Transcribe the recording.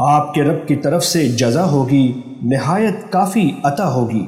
آپ کے رب کی طرف سے جزا ہوگی نہایت کافی عطا ہوگی۔